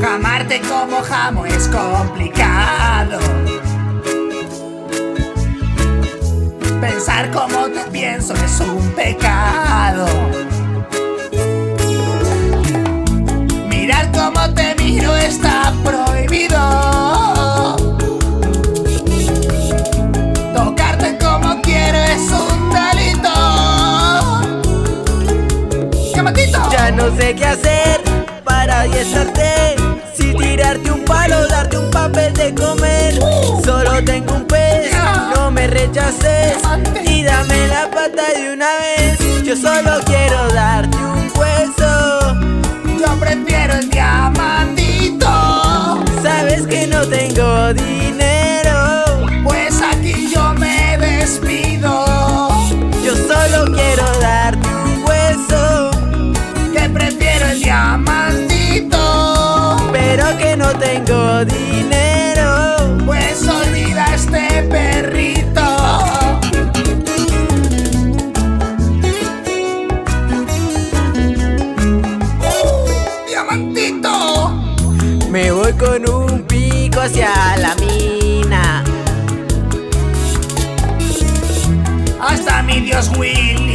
Jamarte como jamo es complicado. Pensar como te pienso es un pecado. Mirar como te miro está prohibido. Tocarte como quiero es un delito. ¡Llamatito! Ya no sé qué hacer para adiestarte. Si tirarte un palo, darte un papel de comer. Solo tengo un pez, no me rechaces. Y dame la pata de una vez. Yo solo quiero darte un hueso. Yo prefiero dinero. Pues olvida este perrito. ¡Uh! ¡Diamantito! Me voy con un pico hacia la mina. Hasta mi Dios Willy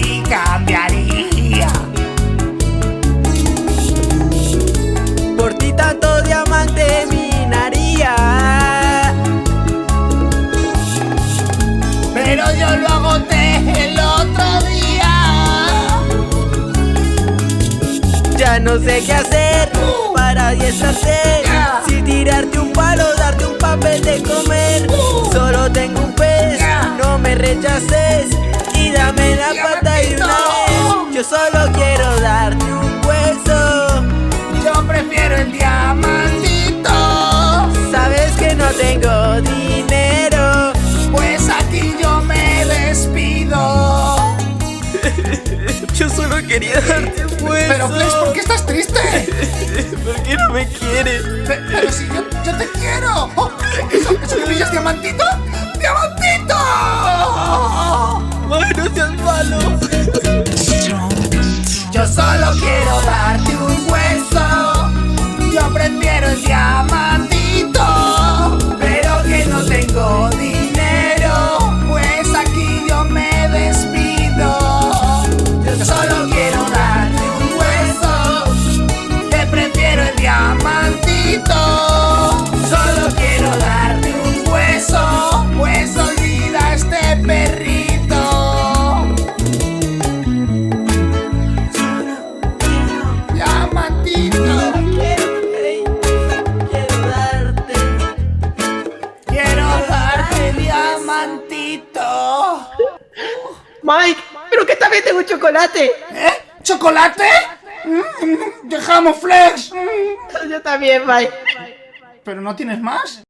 yo lo agoté el otro día. Ya no sé qué hacer para adiestrarte. Ya. Si tirarte un palo, darte un papel de comer. Solo tengo un pez, no me rechaces. Y dame la pata de una vez. Yo solo quiero darte un hueso. Yo prefiero el diamantito. Me quieres? Pe- Pero si yo, yo te quiero. Oh, ¿Eso, eso que brillas? ¡Diamantito! Mike, pero que también tengo chocolate. ¿Eh? ¿Chocolate? Mm, Dejamos flex. Mm. Yo también, Mike. ¿Pero no tienes más?